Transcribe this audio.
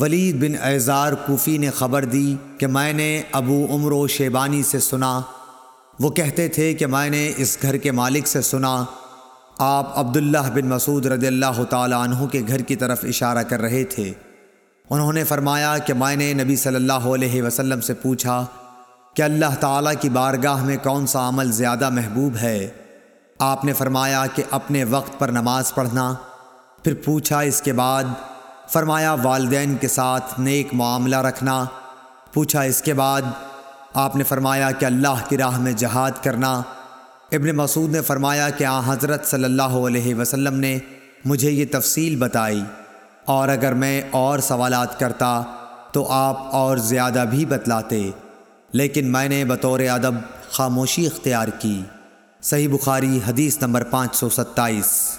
ولید بن اعزار کوفی نے خبر دی کہ میں نے ابو عمر و شیبانی سے سنا۔ وہ کہتے تھے کہ میں نے اس گھر کے مالک سے سنا۔ آپ عبداللہ بن مسعود رضی اللہ تعالیٰ عنہ کے گھر کی طرف اشارہ کر رہے تھے۔ انہوں نے فرمایا کہ میں نے نبی صلی اللہ علیہ وسلم سے پوچھا کہ اللہ تعالیٰ کی بارگاہ میں کون سا عمل زیادہ محبوب ہے؟ آپ نے فرمایا کہ اپنے وقت پر نماز پڑھنا۔ پھر پوچھا اس کے بعد فرمایا، والدین کے ساتھ نیک معاملہ رکھنا۔ پوچھا، اس کے بعد آپ نے فرمایا کہ اللہ کی راہ میں جہاد کرنا۔ ابن مسعود نے فرمایا کہ آ حضرت صلی اللہ علیہ وسلم نے مجھے یہ تفصیل بتائی۔ اور اگر میں اور سوالات کرتا تو آپ اور زیادہ بھی بتلاتے۔ لیکن میں نے بطور ادب خاموشی اختیار کی۔ صحیح بخاری حدیث نمبر پانچ سو ستائیس۔